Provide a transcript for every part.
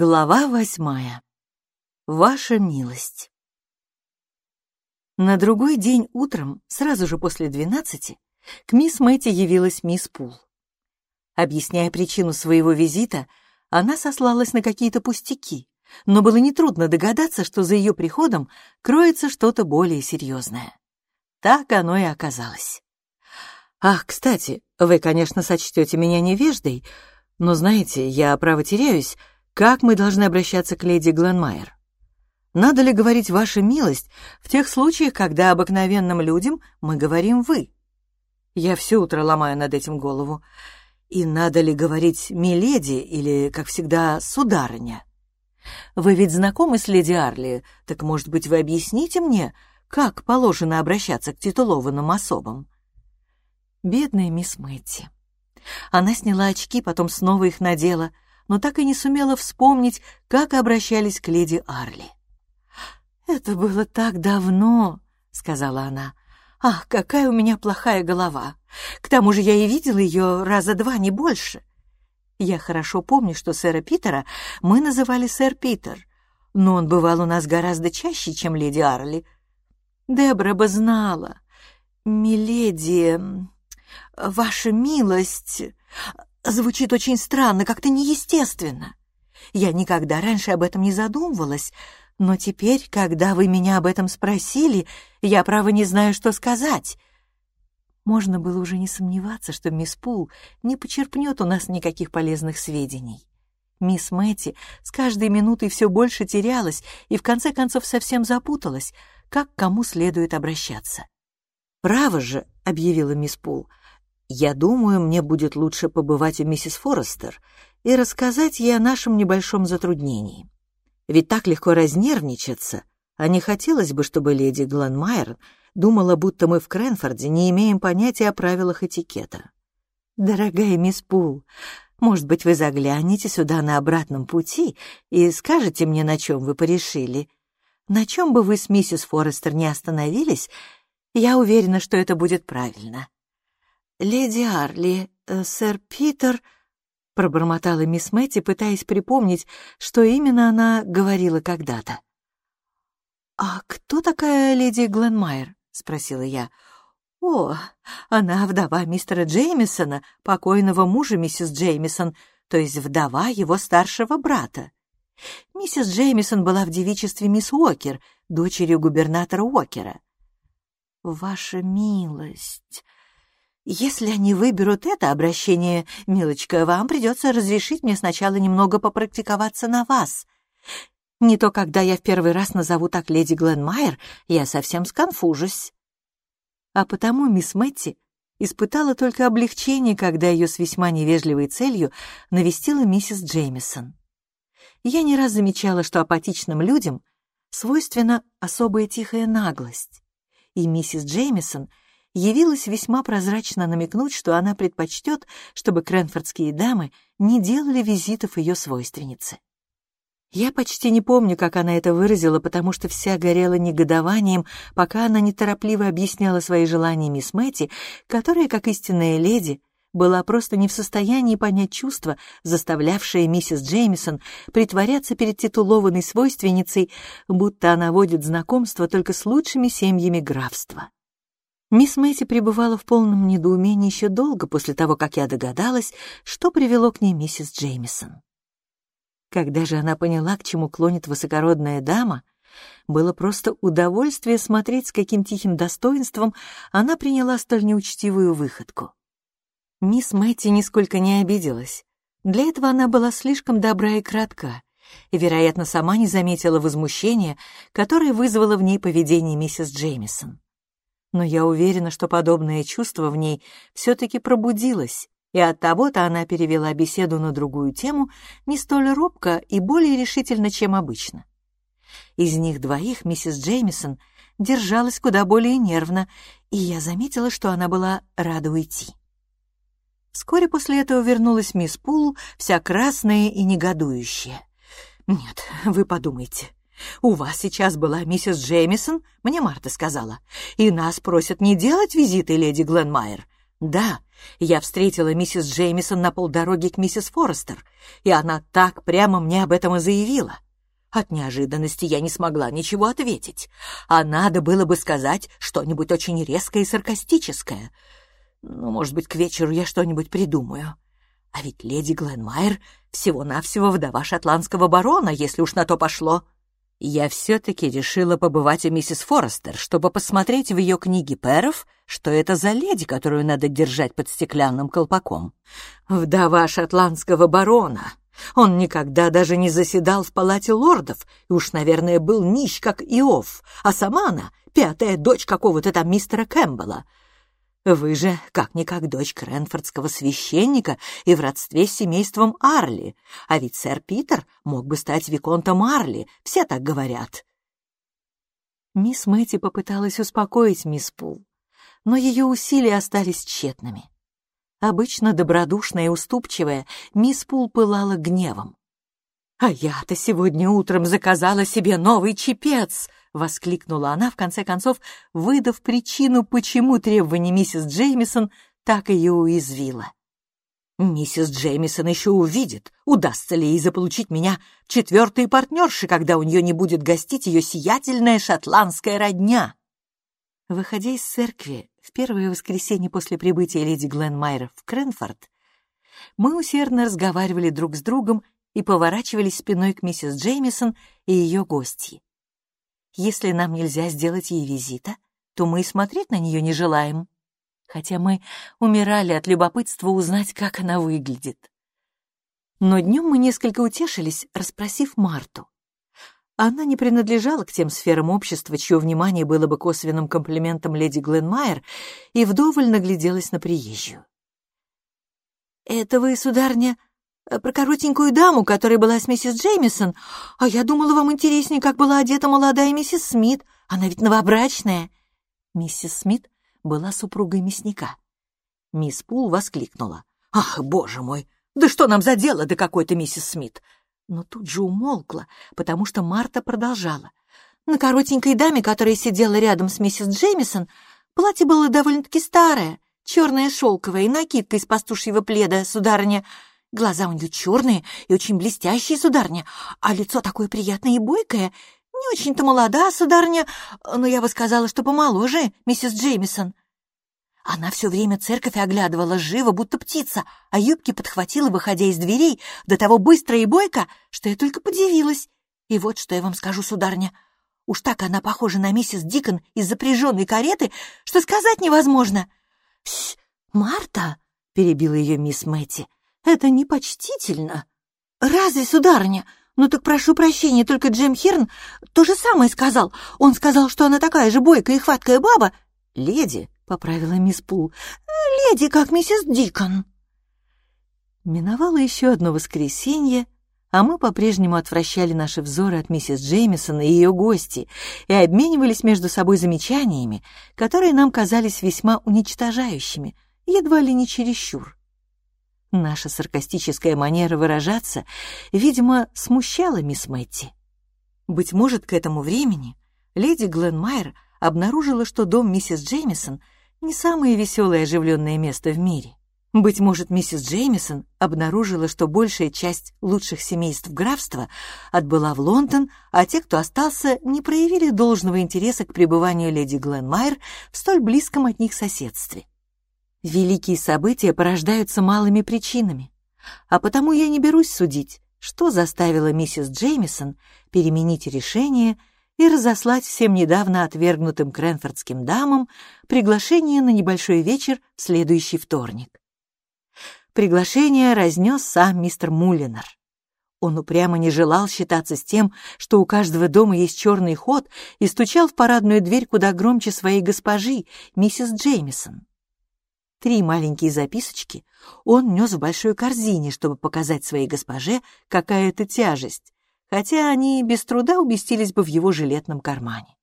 Глава восьмая. Ваша милость. На другой день утром, сразу же после двенадцати, к мисс Мэтти явилась мисс Пул. Объясняя причину своего визита, она сослалась на какие-то пустяки, но было нетрудно догадаться, что за ее приходом кроется что-то более серьезное. Так оно и оказалось. «Ах, кстати, вы, конечно, сочтете меня невеждой, но, знаете, я, право, теряюсь, как мы должны обращаться к леди Гленмайер? Надо ли говорить «ваша милость» в тех случаях, когда обыкновенным людям мы говорим «вы»? Я все утро ломаю над этим голову. И надо ли говорить «миледи» или, как всегда, «сударыня»? Вы ведь знакомы с леди Арли, так, может быть, вы объясните мне, как положено обращаться к титулованным особам? Бедная мисс Мэтти. Она сняла очки, потом снова их надела, но так и не сумела вспомнить, как обращались к леди Арли. «Это было так давно», — сказала она. «Ах, какая у меня плохая голова! К тому же я и видела ее раза два, не больше. Я хорошо помню, что сэра Питера мы называли сэр Питер, но он бывал у нас гораздо чаще, чем леди Арли. Дебра бы знала. Миледи, ваша милость, звучит очень странно, как-то неестественно. Я никогда раньше об этом не задумывалась, но теперь, когда вы меня об этом спросили, я, право, не знаю, что сказать. Можно было уже не сомневаться, что мисс Пул не почерпнет у нас никаких полезных сведений. Мисс Мэтти с каждой минутой все больше терялась и в конце концов совсем запуталась, как к кому следует обращаться. «Право же», — объявила мисс Пул, «я думаю, мне будет лучше побывать у миссис Форестер и рассказать ей о нашем небольшом затруднении. Ведь так легко разнервничаться, а не хотелось бы, чтобы леди Гленмайер думала, будто мы в Кренфорде не имеем понятия о правилах этикета. «Дорогая мисс Пул, может быть, вы заглянете сюда на обратном пути и скажете мне, на чем вы порешили? На чем бы вы с миссис Форестер не остановились, я уверена, что это будет правильно». «Леди Арли, э, сэр Питер...» — пробормотала мисс Мэтти, пытаясь припомнить, что именно она говорила когда-то. «А кто такая леди Гленмайер?» — спросила я. «О, она вдова мистера Джеймисона, покойного мужа миссис Джеймисон, то есть вдова его старшего брата. Миссис Джеймисон была в девичестве мисс Уокер, дочерью губернатора Уокера. Ваша милость, если они выберут это обращение, милочка, вам придется разрешить мне сначала немного попрактиковаться на вас. Не то, когда я в первый раз назову так леди Гленмайер, я совсем сконфужусь. А потому мисс Мэтти испытала только облегчение, когда ее с весьма невежливой целью навестила миссис Джеймисон. Я не раз замечала, что апатичным людям свойственна особая тихая наглость, и миссис Джеймисон явилась весьма прозрачно намекнуть, что она предпочтет, чтобы кренфордские дамы не делали визитов ее свойственнице. Я почти не помню, как она это выразила, потому что вся горела негодованием, пока она неторопливо объясняла свои желания мисс Мэтти, которая, как истинная леди, была просто не в состоянии понять чувства, заставлявшее миссис Джеймисон притворяться перед титулованной свойственницей, будто она водит знакомство только с лучшими семьями графства. Мисс Мэтти пребывала в полном недоумении еще долго после того, как я догадалась, что привело к ней миссис Джеймисон. Когда же она поняла, к чему клонит высокородная дама, было просто удовольствие смотреть, с каким тихим достоинством она приняла столь неучтивую выходку. Мисс Мэтти нисколько не обиделась. Для этого она была слишком добра и кратка, и, вероятно, сама не заметила возмущения, которое вызвало в ней поведение миссис Джеймисон. Но я уверена, что подобное чувство в ней все-таки пробудилось, и от того-то она перевела беседу на другую тему не столь робко и более решительно, чем обычно. Из них двоих миссис Джеймисон держалась куда более нервно, и я заметила, что она была рада уйти. Вскоре после этого вернулась мисс Пул, вся красная и негодующая. «Нет, вы подумайте. У вас сейчас была миссис Джеймисон, мне Марта сказала, и нас просят не делать визиты леди Гленмайер. Да, я встретила миссис Джеймисон на полдороги к миссис Форестер, и она так прямо мне об этом и заявила. От неожиданности я не смогла ничего ответить, а надо было бы сказать что-нибудь очень резкое и саркастическое. Ну, может быть, к вечеру я что-нибудь придумаю. А ведь леди Гленмайер всего-навсего вдова шотландского барона, если уж на то пошло. Я все-таки решила побывать у миссис Форестер, чтобы посмотреть в ее книге Перов, что это за леди, которую надо держать под стеклянным колпаком. Вдова шотландского барона. Он никогда даже не заседал в палате лордов и уж, наверное, был нищ, как Иов, а сама она — пятая дочь какого-то там мистера Кэмпбелла — вы же, как-никак, дочь Кренфордского священника и в родстве с семейством Арли, а ведь сэр Питер мог бы стать виконтом Арли, все так говорят. Мисс Мэтти попыталась успокоить мисс Пул, но ее усилия остались тщетными. Обычно добродушная и уступчивая, мисс Пул пылала гневом. «А я-то сегодня утром заказала себе новый чепец!» — воскликнула она, в конце концов, выдав причину, почему требование миссис Джеймисон так ее уязвило. «Миссис Джеймисон еще увидит, удастся ли ей заполучить меня четвертой партнерши, когда у нее не будет гостить ее сиятельная шотландская родня». Выходя из церкви в первое воскресенье после прибытия леди Гленмайер в Кренфорд, мы усердно разговаривали друг с другом и поворачивались спиной к миссис Джеймисон и ее гостьи. Если нам нельзя сделать ей визита, то мы и смотреть на нее не желаем, хотя мы умирали от любопытства узнать, как она выглядит. Но днем мы несколько утешились, расспросив Марту. Она не принадлежала к тем сферам общества, чье внимание было бы косвенным комплиментом леди Гленмайер, и вдоволь нагляделась на приезжую. «Это вы, сударня, про коротенькую даму, которая была с миссис Джеймисон. А я думала, вам интереснее, как была одета молодая миссис Смит. Она ведь новобрачная». Миссис Смит была супругой мясника. Мисс Пул воскликнула. «Ах, боже мой! Да что нам за дело до какой-то миссис Смит?» Но тут же умолкла, потому что Марта продолжала. На коротенькой даме, которая сидела рядом с миссис Джеймисон, платье было довольно-таки старое, черное шелковое и накидка из пастушьего пледа, сударыня. Глаза у нее черные и очень блестящие, сударня, а лицо такое приятное и бойкое. Не очень-то молода, сударня, но я бы сказала, что помоложе, миссис Джеймисон. Она все время церковь оглядывала живо, будто птица, а юбки подхватила, выходя из дверей, до того быстро и бойко, что я только подивилась. И вот что я вам скажу, сударня. Уж так она похожа на миссис Дикон из запряженной кареты, что сказать невозможно. — Марта, — перебила ее мисс Мэтти, — это непочтительно. Разве, сударыня? Ну так прошу прощения, только Джем Хирн то же самое сказал. Он сказал, что она такая же бойкая и хваткая баба. Леди, — поправила мисс Пул, — леди, как миссис Дикон. Миновало еще одно воскресенье, а мы по-прежнему отвращали наши взоры от миссис Джеймисон и ее гости и обменивались между собой замечаниями, которые нам казались весьма уничтожающими, едва ли не чересчур. Наша саркастическая манера выражаться, видимо, смущала мисс Мэтти. Быть может, к этому времени леди Гленмайер обнаружила, что дом миссис Джеймисон не самое веселое и оживленное место в мире. Быть может, миссис Джеймисон обнаружила, что большая часть лучших семейств графства отбыла в Лондон, а те, кто остался, не проявили должного интереса к пребыванию леди Гленмайер в столь близком от них соседстве. Великие события порождаются малыми причинами, а потому я не берусь судить, что заставило миссис Джеймисон переменить решение и разослать всем недавно отвергнутым кренфордским дамам приглашение на небольшой вечер в следующий вторник. Приглашение разнес сам мистер Муллинер. Он упрямо не желал считаться с тем, что у каждого дома есть черный ход, и стучал в парадную дверь куда громче своей госпожи, миссис Джеймисон. Три маленькие записочки он нес в большой корзине, чтобы показать своей госпоже, какая это тяжесть, хотя они без труда уместились бы в его жилетном кармане.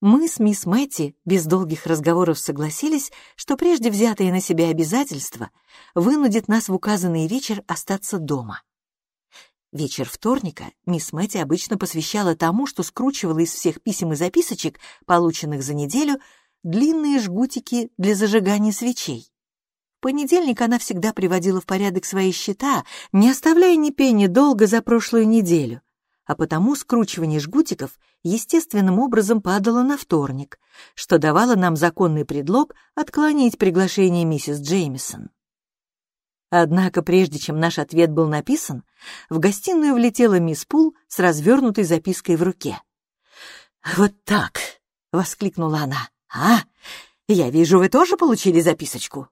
Мы с мисс Мэтти без долгих разговоров согласились, что прежде взятые на себя обязательства вынудит нас в указанный вечер остаться дома. Вечер вторника мисс Мэтти обычно посвящала тому, что скручивала из всех писем и записочек, полученных за неделю, длинные жгутики для зажигания свечей. В понедельник она всегда приводила в порядок свои счета, не оставляя ни пени долго за прошлую неделю, а потому скручивание жгутиков естественным образом падало на вторник, что давало нам законный предлог отклонить приглашение миссис Джеймисон. Однако прежде чем наш ответ был написан, в гостиную влетела мисс Пул с развернутой запиской в руке. «Вот так!» — воскликнула она. «А, я вижу, вы тоже получили записочку?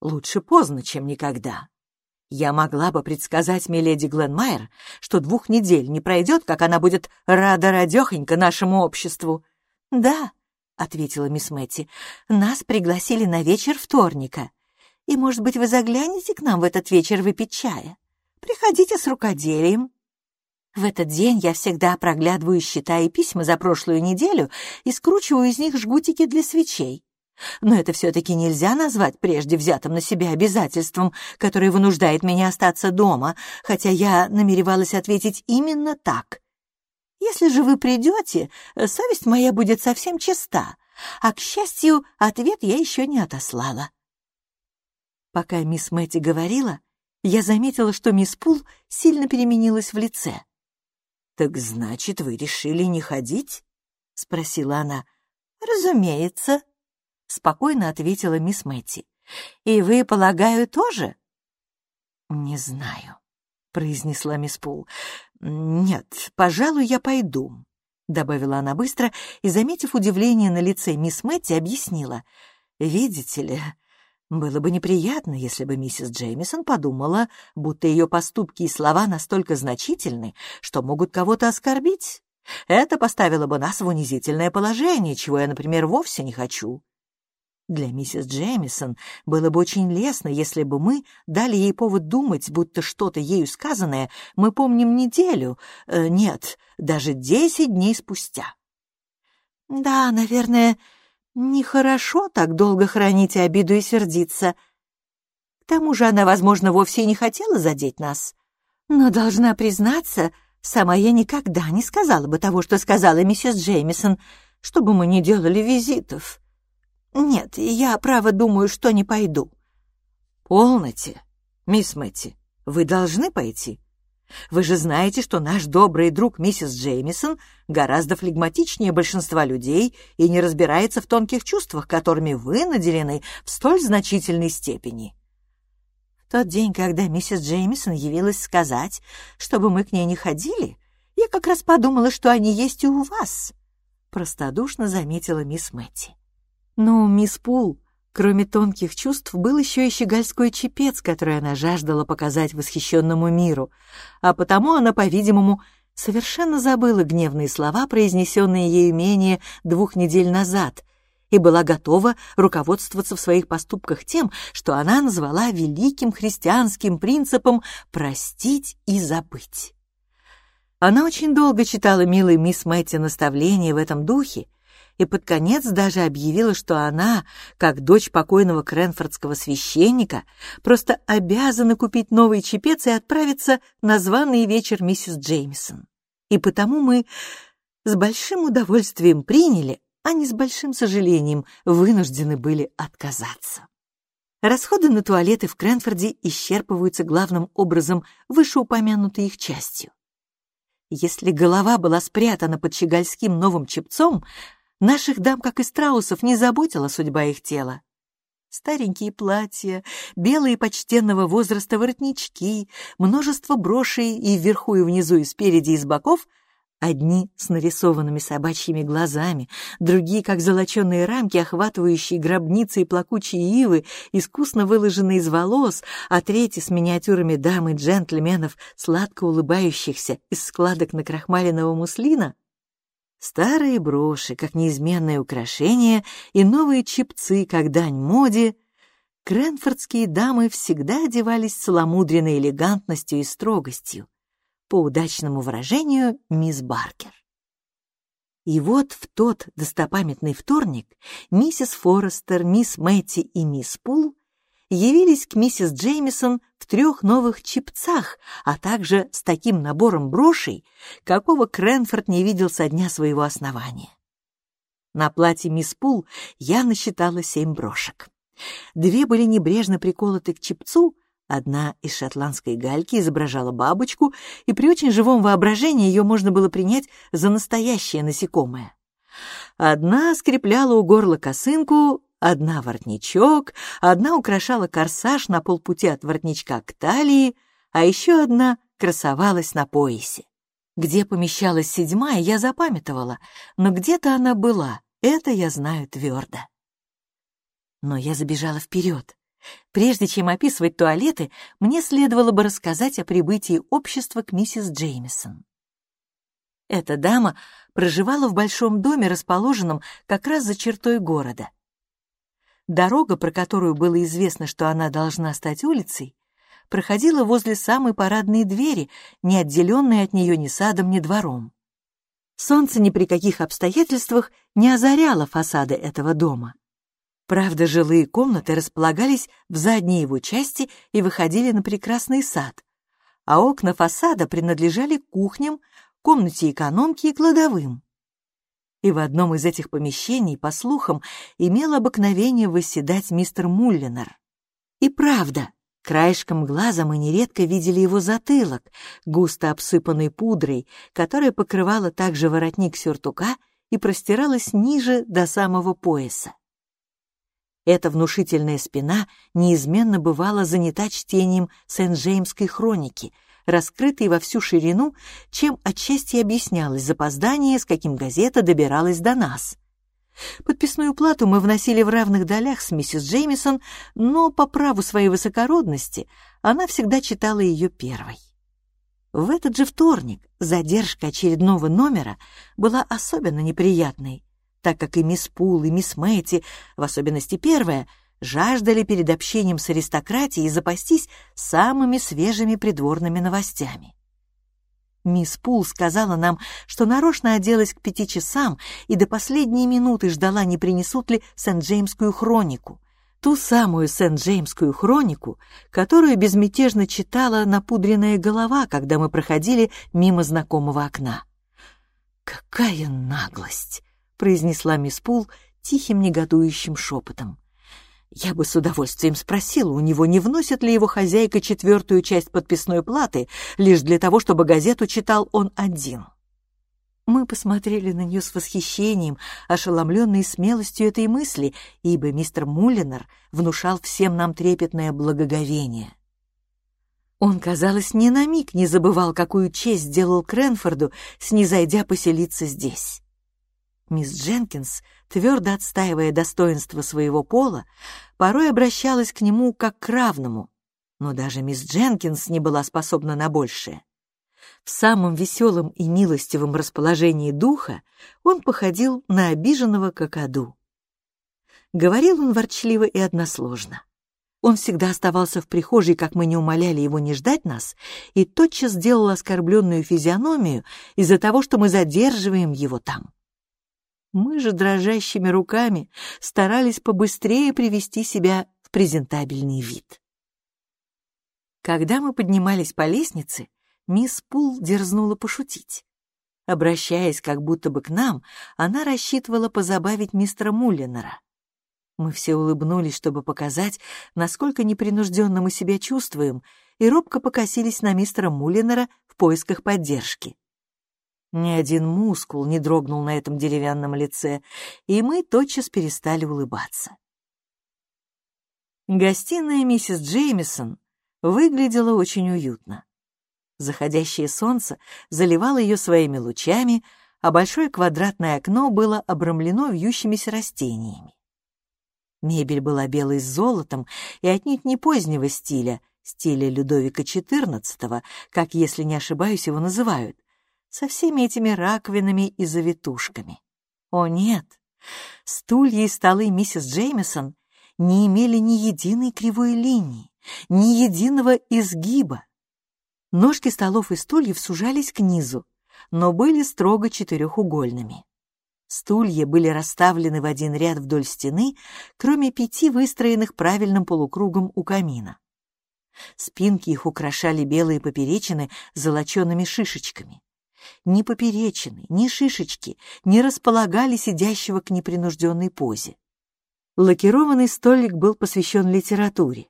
Лучше поздно, чем никогда. Я могла бы предсказать миледи Гленмайер, что двух недель не пройдет, как она будет рада-радехонько нашему обществу». «Да», — ответила мисс Мэтти, — «нас пригласили на вечер вторника. И, может быть, вы заглянете к нам в этот вечер выпить чая? Приходите с рукоделием». В этот день я всегда проглядываю счета и письма за прошлую неделю и скручиваю из них жгутики для свечей. Но это все-таки нельзя назвать прежде взятым на себя обязательством, которое вынуждает меня остаться дома, хотя я намеревалась ответить именно так. Если же вы придете, совесть моя будет совсем чиста, а, к счастью, ответ я еще не отослала. Пока мисс Мэтти говорила, я заметила, что мисс Пул сильно переменилась в лице. «Так значит, вы решили не ходить?» — спросила она. «Разумеется», — спокойно ответила мисс Мэтти. «И вы, полагаю, тоже?» «Не знаю», — произнесла мисс Пул. «Нет, пожалуй, я пойду», — добавила она быстро и, заметив удивление на лице мисс Мэтти, объяснила. «Видите ли, было бы неприятно, если бы миссис Джеймисон подумала, будто ее поступки и слова настолько значительны, что могут кого-то оскорбить. Это поставило бы нас в унизительное положение, чего я, например, вовсе не хочу. Для миссис Джеймисон было бы очень лестно, если бы мы дали ей повод думать, будто что-то ею сказанное мы помним неделю, э, нет, даже десять дней спустя. Да, наверное, Нехорошо так долго хранить обиду и сердиться. К тому же она, возможно, вовсе не хотела задеть нас. Но, должна признаться, сама я никогда не сказала бы того, что сказала миссис Джеймисон, чтобы мы не делали визитов. Нет, я, право, думаю, что не пойду. Полноте, мисс Мэтти, вы должны пойти. Вы же знаете, что наш добрый друг миссис Джеймисон гораздо флегматичнее большинства людей и не разбирается в тонких чувствах, которыми вы наделены в столь значительной степени. В тот день, когда миссис Джеймисон явилась сказать, чтобы мы к ней не ходили, я как раз подумала, что они есть и у вас, — простодушно заметила мисс Мэтти. «Ну, мисс Пул, Кроме тонких чувств, был еще и щегольской чепец, который она жаждала показать восхищенному миру, а потому она, по-видимому, совершенно забыла гневные слова, произнесенные ею менее двух недель назад, и была готова руководствоваться в своих поступках тем, что она назвала великим христианским принципом «простить и забыть». Она очень долго читала милой мисс Мэтти наставления в этом духе, и под конец даже объявила, что она, как дочь покойного кренфордского священника, просто обязана купить новый чепец и отправиться на званый вечер миссис Джеймисон. И потому мы с большим удовольствием приняли, а не с большим сожалением вынуждены были отказаться. Расходы на туалеты в Кренфорде исчерпываются главным образом вышеупомянутой их частью. Если голова была спрятана под щегольским новым чепцом, Наших дам, как и страусов, не заботила судьба их тела. Старенькие платья, белые почтенного возраста воротнички, множество брошей и вверху, и внизу, и спереди, и с боков — Одни с нарисованными собачьими глазами, другие, как золоченые рамки, охватывающие гробницы и плакучие ивы, искусно выложенные из волос, а третьи с миниатюрами дам и джентльменов, сладко улыбающихся из складок накрахмаленного муслина, Старые броши, как неизменное украшение, и новые чипцы, как дань моде, кренфордские дамы всегда одевались целомудренной элегантностью и строгостью, по удачному выражению мисс Баркер. И вот в тот достопамятный вторник миссис Форестер, мисс Мэтти и мисс Пул явились к миссис Джеймисон в трех новых чипцах, а также с таким набором брошей, какого Кренфорд не видел со дня своего основания. На платье мисс Пул я насчитала семь брошек. Две были небрежно приколоты к чепцу, одна из шотландской гальки изображала бабочку, и при очень живом воображении ее можно было принять за настоящее насекомое. Одна скрепляла у горла косынку, одна воротничок, одна украшала корсаж на полпути от воротничка к талии, а еще одна красовалась на поясе. Где помещалась седьмая, я запамятовала, но где-то она была, это я знаю твердо. Но я забежала вперед. Прежде чем описывать туалеты, мне следовало бы рассказать о прибытии общества к миссис Джеймисон. Эта дама проживала в большом доме, расположенном как раз за чертой города. Дорога, про которую было известно, что она должна стать улицей, проходила возле самой парадной двери, не отделенной от нее ни садом, ни двором. Солнце ни при каких обстоятельствах не озаряло фасады этого дома. Правда, жилые комнаты располагались в задней его части и выходили на прекрасный сад, а окна фасада принадлежали кухням, комнате экономки и кладовым. И в одном из этих помещений, по слухам, имел обыкновение восседать мистер Муллинер. И правда, Краешком глаза мы нередко видели его затылок, густо обсыпанный пудрой, которая покрывала также воротник сюртука и простиралась ниже до самого пояса. Эта внушительная спина неизменно бывала занята чтением Сент-Джеймской хроники, раскрытой во всю ширину, чем отчасти объяснялось запоздание, с каким газета добиралась до нас. Подписную плату мы вносили в равных долях с миссис Джеймисон, но по праву своей высокородности она всегда читала ее первой. В этот же вторник задержка очередного номера была особенно неприятной, так как и мисс Пул, и мисс Мэти, в особенности первая, жаждали перед общением с аристократией запастись самыми свежими придворными новостями. Мисс Пул сказала нам, что нарочно оделась к пяти часам и до последней минуты ждала, не принесут ли Сент-Джеймскую хронику. Ту самую Сент-Джеймскую хронику, которую безмятежно читала напудренная голова, когда мы проходили мимо знакомого окна. «Какая наглость!» — произнесла мисс Пул тихим негодующим шепотом. Я бы с удовольствием спросила у него, не вносит ли его хозяйка четвертую часть подписной платы, лишь для того, чтобы газету читал он один. Мы посмотрели на нее с восхищением, ошеломленные смелостью этой мысли, ибо мистер Муллинер внушал всем нам трепетное благоговение. Он, казалось, ни на миг не забывал, какую честь сделал Кренфорду, снизойдя поселиться здесь. Мисс Дженкинс, твердо отстаивая достоинство своего пола, порой обращалась к нему как к равному, но даже мисс Дженкинс не была способна на большее. В самом веселом и милостивом расположении духа он походил на обиженного какаду. Говорил он ворчливо и односложно. Он всегда оставался в прихожей, как мы не умоляли его не ждать нас, и тотчас делал оскорбленную физиономию из-за того, что мы задерживаем его там. Мы же дрожащими руками старались побыстрее привести себя в презентабельный вид. Когда мы поднимались по лестнице, мисс Пул дерзнула пошутить. Обращаясь как будто бы к нам, она рассчитывала позабавить мистера Муллинера. Мы все улыбнулись, чтобы показать, насколько непринужденно мы себя чувствуем, и робко покосились на мистера Муллинера в поисках поддержки. Ни один мускул не дрогнул на этом деревянном лице, и мы тотчас перестали улыбаться. Гостиная миссис Джеймисон выглядела очень уютно. Заходящее солнце заливало ее своими лучами, а большое квадратное окно было обрамлено вьющимися растениями. Мебель была белой с золотом и отнюдь не позднего стиля, стиля Людовика XIV, как, если не ошибаюсь, его называют, со всеми этими раковинами и завитушками. О нет, стулья и столы миссис Джеймисон не имели ни единой кривой линии, ни единого изгиба. Ножки столов и стульев сужались к низу, но были строго четырехугольными. Стулья были расставлены в один ряд вдоль стены, кроме пяти выстроенных правильным полукругом у камина. Спинки их украшали белые поперечины с золочеными шишечками ни поперечины, ни шишечки не располагали сидящего к непринужденной позе. Лакированный столик был посвящен литературе.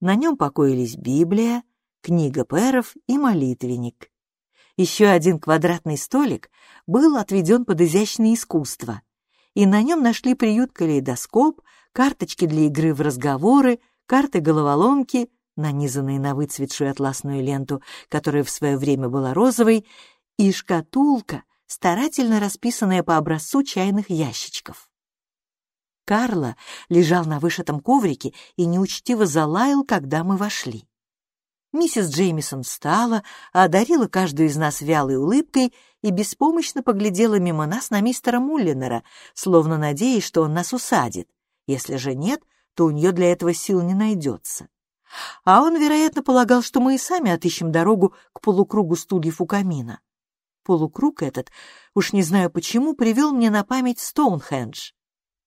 На нем покоились Библия, книга пэров и молитвенник. Еще один квадратный столик был отведен под изящное искусство, и на нем нашли приют калейдоскоп, карточки для игры в разговоры, карты-головоломки, нанизанные на выцветшую атласную ленту, которая в свое время была розовой, и шкатулка, старательно расписанная по образцу чайных ящичков. Карло лежал на вышитом коврике и неучтиво залаял, когда мы вошли. Миссис Джеймисон встала, одарила каждую из нас вялой улыбкой и беспомощно поглядела мимо нас на мистера Муллинера, словно надеясь, что он нас усадит. Если же нет, то у нее для этого сил не найдется. А он, вероятно, полагал, что мы и сами отыщем дорогу к полукругу стульев у камина. Полукруг этот, уж не знаю почему, привел мне на память Стоунхендж.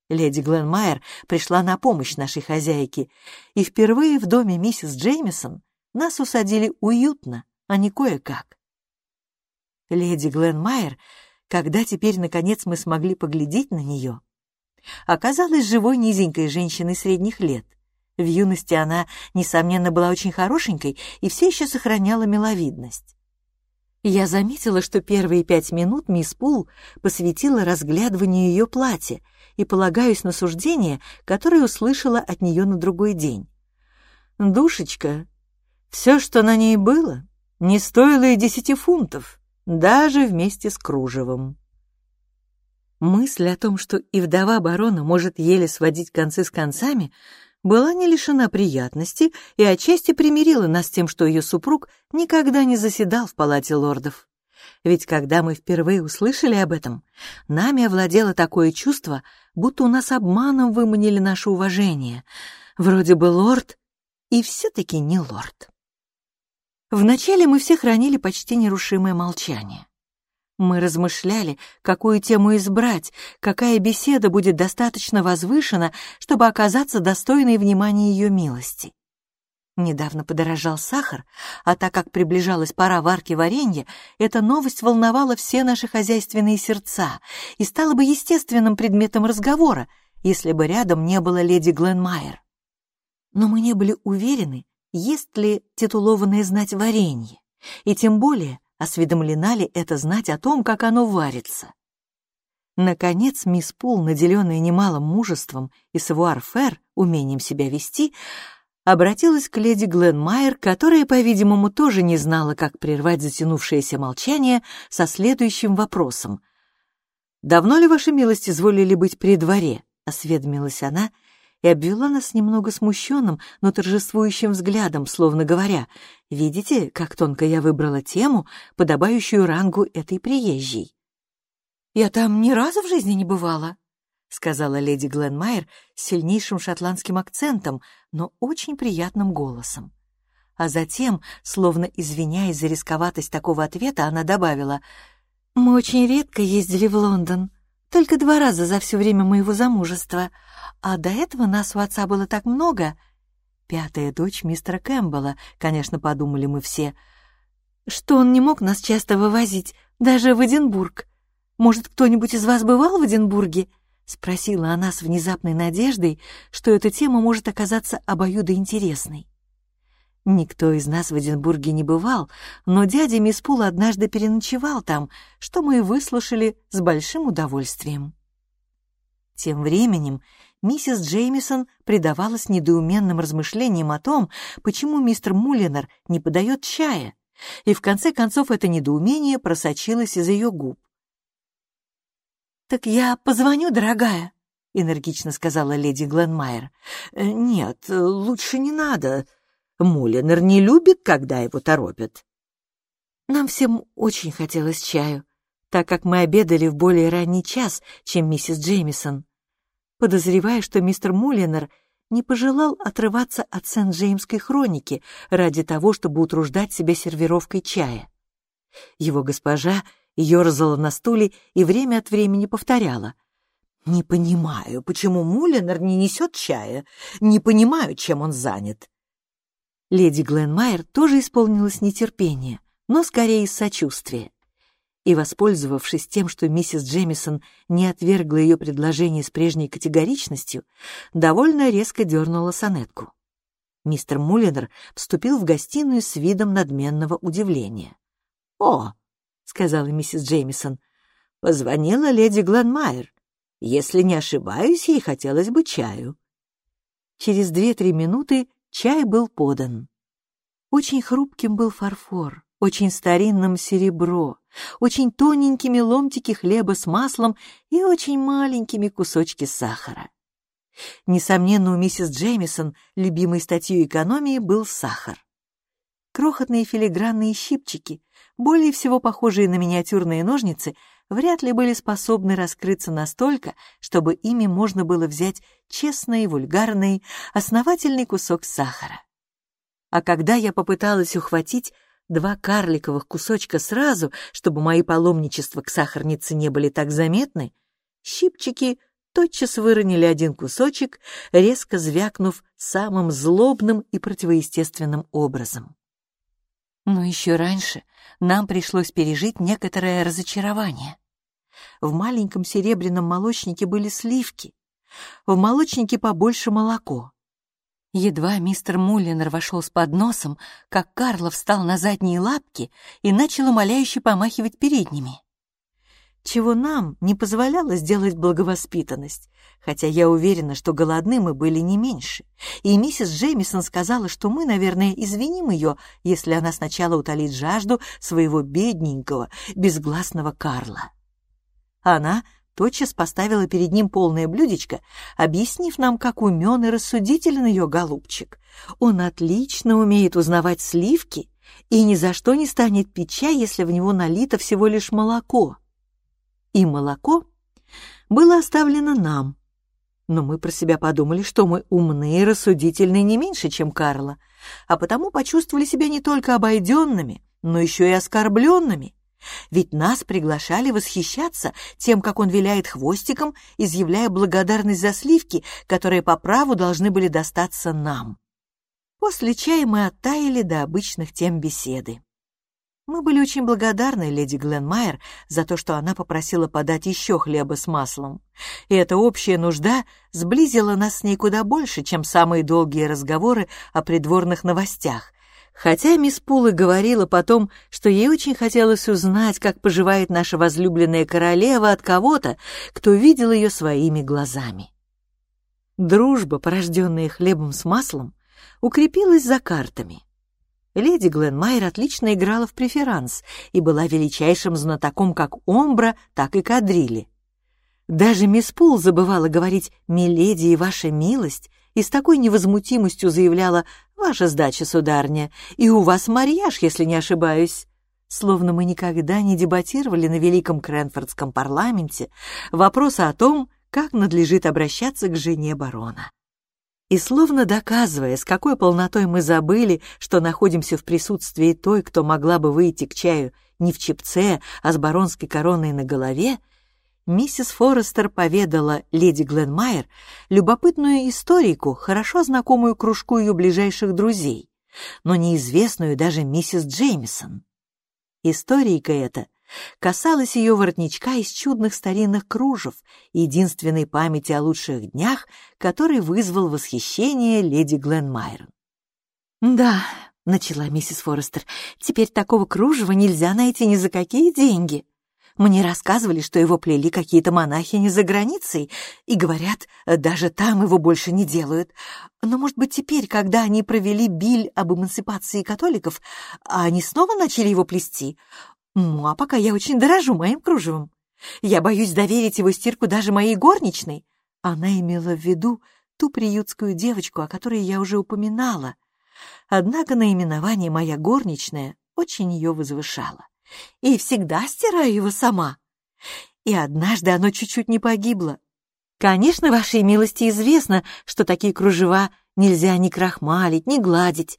Леди Гленмайер пришла на помощь нашей хозяйке, и впервые в доме миссис Джеймисон нас усадили уютно, а не кое-как. Леди Гленмайер, когда теперь, наконец, мы смогли поглядеть на нее, оказалась живой низенькой женщиной средних лет. В юности она, несомненно, была очень хорошенькой и все еще сохраняла миловидность. Я заметила, что первые пять минут мисс Пул посвятила разглядыванию ее платья и полагаюсь на суждение, которое услышала от нее на другой день. «Душечка, все, что на ней было, не стоило и десяти фунтов, даже вместе с кружевом. Мысль о том, что и вдова барона может еле сводить концы с концами, была не лишена приятности и отчасти примирила нас с тем, что ее супруг никогда не заседал в палате лордов. Ведь когда мы впервые услышали об этом, нами овладело такое чувство, будто у нас обманом выманили наше уважение. Вроде бы лорд, и все-таки не лорд. Вначале мы все хранили почти нерушимое молчание. Мы размышляли, какую тему избрать, какая беседа будет достаточно возвышена, чтобы оказаться достойной внимания ее милости. Недавно подорожал сахар, а так как приближалась пора варки варенья, эта новость волновала все наши хозяйственные сердца и стала бы естественным предметом разговора, если бы рядом не было леди Гленмайер. Но мы не были уверены, есть ли титулованное знать варенье, и тем более осведомлена ли это знать о том, как оно варится. Наконец, мисс Пул, наделенная немалым мужеством и савуар-фер, умением себя вести, обратилась к леди Гленмайер, которая, по-видимому, тоже не знала, как прервать затянувшееся молчание со следующим вопросом. «Давно ли, ваша милость, изволили быть при дворе?» — осведомилась она, — и обвела нас немного смущенным, но торжествующим взглядом, словно говоря, «Видите, как тонко я выбрала тему, подобающую рангу этой приезжей?» «Я там ни разу в жизни не бывала», — сказала леди Гленмайер с сильнейшим шотландским акцентом, но очень приятным голосом. А затем, словно извиняясь за рисковатость такого ответа, она добавила, «Мы очень редко ездили в Лондон, только два раза за все время моего замужества, а до этого нас у отца было так много. Пятая дочь мистера Кэмпбелла, конечно, подумали мы все, что он не мог нас часто вывозить, даже в Эдинбург. Может, кто-нибудь из вас бывал в Эдинбурге? Спросила она с внезапной надеждой, что эта тема может оказаться обоюдоинтересной. Никто из нас в Эдинбурге не бывал, но дядя мисс однажды переночевал там, что мы и выслушали с большим удовольствием. Тем временем миссис Джеймисон предавалась недоуменным размышлениям о том, почему мистер Муллинер не подает чая, и в конце концов это недоумение просочилось из ее губ. «Так я позвоню, дорогая», — энергично сказала леди Гленмайер. «Э, «Нет, лучше не надо. Муллинер не любит, когда его торопят». Нам всем очень хотелось чаю, так как мы обедали в более ранний час, чем миссис Джеймисон подозревая, что мистер Мулинер не пожелал отрываться от Сент-Джеймской хроники ради того, чтобы утруждать себя сервировкой чая. Его госпожа ерзала на стуле и время от времени повторяла. «Не понимаю, почему Мулинер не несет чая. Не понимаю, чем он занят». Леди Гленмайер тоже исполнилось нетерпение, но скорее из сочувствия. и, воспользовавшись тем, что миссис Джемисон не отвергла ее предложение с прежней категоричностью, довольно резко дернула сонетку. Мистер Муллинер вступил в гостиную с видом надменного удивления. «О!» — сказала миссис Джеймисон. «Позвонила леди Гленмайер. Если не ошибаюсь, ей хотелось бы чаю». Через две-три минуты чай был подан. Очень хрупким был фарфор, очень старинным серебро, очень тоненькими ломтики хлеба с маслом и очень маленькими кусочки сахара. Несомненно, у миссис Джеймисон любимой статьей экономии был сахар. Крохотные филигранные щипчики, более всего похожие на миниатюрные ножницы, вряд ли были способны раскрыться настолько, чтобы ими можно было взять честный, вульгарный, основательный кусок сахара. А когда я попыталась ухватить два карликовых кусочка сразу, чтобы мои паломничества к сахарнице не были так заметны, щипчики тотчас выронили один кусочек, резко звякнув самым злобным и противоестественным образом. Но еще раньше нам пришлось пережить некоторое разочарование. В маленьком серебряном молочнике были сливки, в молочнике побольше молоко. Едва мистер Муллинер вошел с подносом, как Карлов встал на задние лапки и начал умоляюще помахивать передними чего нам не позволяло сделать благовоспитанность, хотя я уверена, что голодны мы были не меньше. И миссис Джеймисон сказала, что мы, наверное, извиним ее, если она сначала утолит жажду своего бедненького, безгласного Карла. Она тотчас поставила перед ним полное блюдечко, объяснив нам, как умен и рассудителен ее голубчик. Он отлично умеет узнавать сливки и ни за что не станет пить чай, если в него налито всего лишь молоко и молоко было оставлено нам. Но мы про себя подумали, что мы умные и рассудительные не меньше, чем Карла, а потому почувствовали себя не только обойденными, но еще и оскорбленными. Ведь нас приглашали восхищаться тем, как он виляет хвостиком, изъявляя благодарность за сливки, которые по праву должны были достаться нам. После чая мы оттаяли до обычных тем беседы. Мы были очень благодарны леди Гленмайер за то, что она попросила подать еще хлеба с маслом. И эта общая нужда сблизила нас с ней куда больше, чем самые долгие разговоры о придворных новостях. Хотя мисс Пулы говорила потом, что ей очень хотелось узнать, как поживает наша возлюбленная королева от кого-то, кто видел ее своими глазами. Дружба, порожденная хлебом с маслом, укрепилась за картами. Леди Гленмайер отлично играла в преферанс и была величайшим знатоком как омбра, так и кадрили. Даже мисс Пул забывала говорить «миледи» и «ваша милость», и с такой невозмутимостью заявляла «ваша сдача, сударня», и «у вас марьяж, если не ошибаюсь». Словно мы никогда не дебатировали на Великом Кренфордском парламенте вопросы о том, как надлежит обращаться к жене барона. И словно доказывая, с какой полнотой мы забыли, что находимся в присутствии той, кто могла бы выйти к чаю не в чепце, а с баронской короной на голове, миссис Форестер поведала леди Гленмайер любопытную историку, хорошо знакомую кружку ее ближайших друзей, но неизвестную даже миссис Джеймисон. Историка эта касалась ее воротничка из чудных старинных кружев, единственной памяти о лучших днях, который вызвал восхищение леди Гленмайрон. «Да», — начала миссис Форестер, — «теперь такого кружева нельзя найти ни за какие деньги. Мне рассказывали, что его плели какие-то монахини за границей, и, говорят, даже там его больше не делают. Но, может быть, теперь, когда они провели биль об эмансипации католиков, они снова начали его плести? Ну, а пока я очень дорожу моим кружевом. Я боюсь доверить его стирку даже моей горничной. Она имела в виду ту приютскую девочку, о которой я уже упоминала. Однако наименование «моя горничная» очень ее возвышало. И всегда стираю его сама. И однажды оно чуть-чуть не погибло. Конечно, вашей милости известно, что такие кружева нельзя ни крахмалить, ни гладить.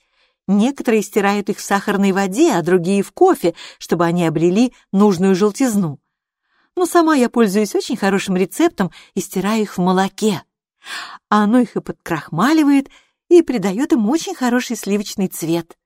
Некоторые стирают их в сахарной воде, а другие в кофе, чтобы они обрели нужную желтизну. Но сама я пользуюсь очень хорошим рецептом и стираю их в молоке. А оно их и подкрахмаливает, и придает им очень хороший сливочный цвет.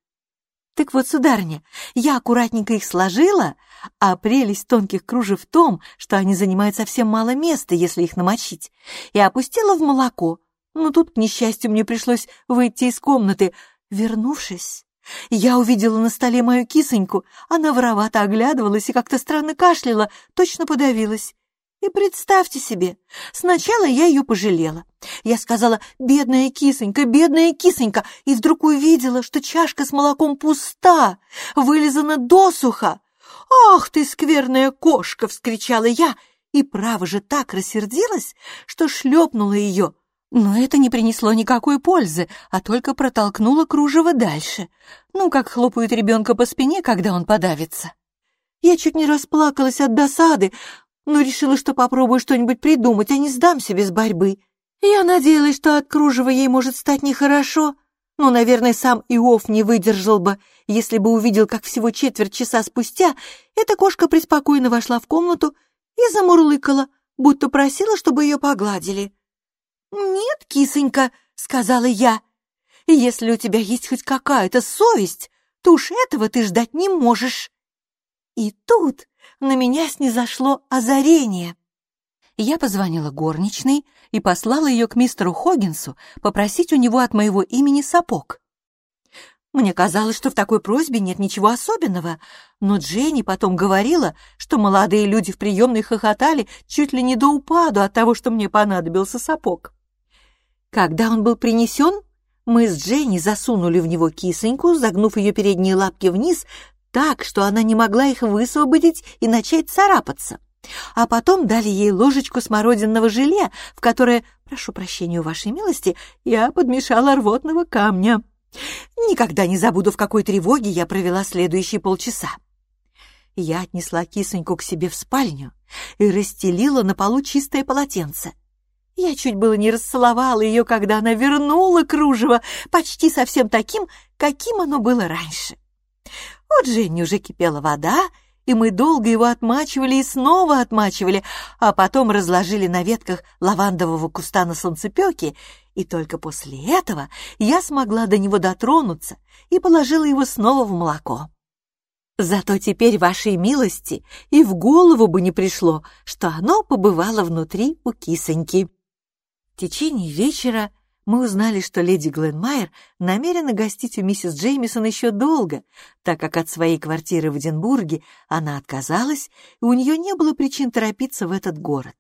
Так вот, сударыня, я аккуратненько их сложила, а прелесть тонких кружев в том, что они занимают совсем мало места, если их намочить, и опустила в молоко. Но тут, к несчастью, мне пришлось выйти из комнаты. Вернувшись, я увидела на столе мою кисоньку. Она воровато оглядывалась и как-то странно кашляла, точно подавилась. И представьте себе, сначала я ее пожалела. Я сказала «бедная кисонька, бедная кисонька», и вдруг увидела, что чашка с молоком пуста, вылизана досуха. «Ах ты, скверная кошка!» — вскричала я, и право же так рассердилась, что шлепнула ее. Но это не принесло никакой пользы, а только протолкнуло кружево дальше. Ну, как хлопают ребенка по спине, когда он подавится. Я чуть не расплакалась от досады, но решила, что попробую что-нибудь придумать, а не сдамся без борьбы. Я надеялась, что от кружева ей может стать нехорошо, но, наверное, сам Иов не выдержал бы, если бы увидел, как всего четверть часа спустя эта кошка преспокойно вошла в комнату и замурлыкала, будто просила, чтобы ее погладили. «Нет, кисонька», — сказала я, — «если у тебя есть хоть какая-то совесть, то уж этого ты ждать не можешь». И тут на меня снизошло озарение. Я позвонила горничной и послала ее к мистеру Хоггинсу попросить у него от моего имени сапог. Мне казалось, что в такой просьбе нет ничего особенного, но Дженни потом говорила, что молодые люди в приемной хохотали чуть ли не до упаду от того, что мне понадобился сапог. Когда он был принесен, мы с Дженни засунули в него кисоньку, загнув ее передние лапки вниз, так, что она не могла их высвободить и начать царапаться. А потом дали ей ложечку смородинного желе, в которое, прошу прощения у вашей милости, я подмешала рвотного камня. Никогда не забуду, в какой тревоге я провела следующие полчаса. Я отнесла кисоньку к себе в спальню и расстелила на полу чистое полотенце. Я чуть было не расцеловала ее, когда она вернула кружево, почти совсем таким, каким оно было раньше. У Дженни уже кипела вода, и мы долго его отмачивали и снова отмачивали, а потом разложили на ветках лавандового куста на солнцепеке, и только после этого я смогла до него дотронуться и положила его снова в молоко. Зато теперь вашей милости и в голову бы не пришло, что оно побывало внутри у кисоньки. Течение вечера мы узнали, что леди Гленмайер намерена гостить у миссис Джеймисон еще долго, так как от своей квартиры в Эдинбурге она отказалась, и у нее не было причин торопиться в этот город.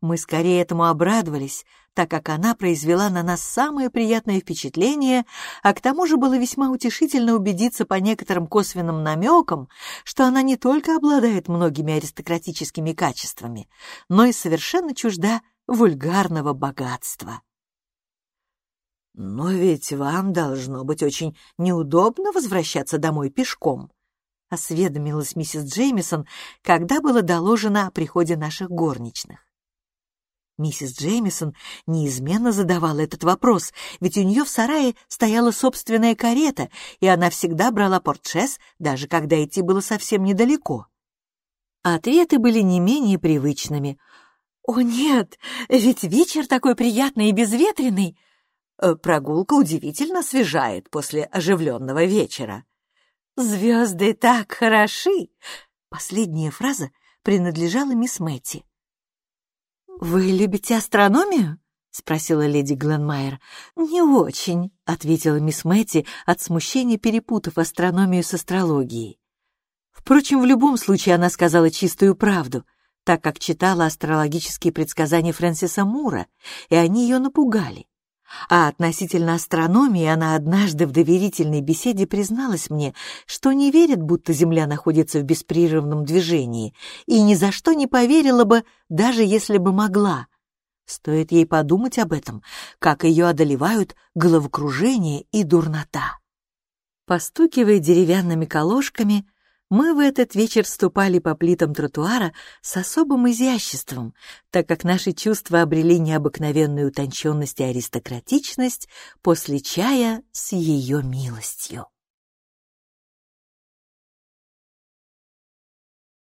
Мы скорее этому обрадовались, так как она произвела на нас самое приятное впечатление, а к тому же было весьма утешительно убедиться по некоторым косвенным намекам, что она не только обладает многими аристократическими качествами, но и совершенно чужда вульгарного богатства. «Но ведь вам должно быть очень неудобно возвращаться домой пешком», — осведомилась миссис Джеймисон, когда было доложено о приходе наших горничных. Миссис Джеймисон неизменно задавала этот вопрос, ведь у нее в сарае стояла собственная карета, и она всегда брала портшес, даже когда идти было совсем недалеко. Ответы были не менее привычными. «О нет, ведь вечер такой приятный и безветренный!» Э, прогулка удивительно освежает после оживленного вечера. «Звезды так хороши!» Последняя фраза принадлежала мисс Мэтти. «Вы любите астрономию?» — спросила леди Гленмайер. «Не очень», — ответила мисс Мэтти, от смущения перепутав астрономию с астрологией. Впрочем, в любом случае она сказала чистую правду, так как читала астрологические предсказания Фрэнсиса Мура, и они ее напугали. А относительно астрономии она однажды в доверительной беседе призналась мне, что не верит, будто Земля находится в беспрерывном движении, и ни за что не поверила бы, даже если бы могла. Стоит ей подумать об этом, как ее одолевают головокружение и дурнота. Постукивая деревянными колошками, мы в этот вечер ступали по плитам тротуара с особым изяществом, так как наши чувства обрели необыкновенную утонченность и аристократичность после чая с ее милостью.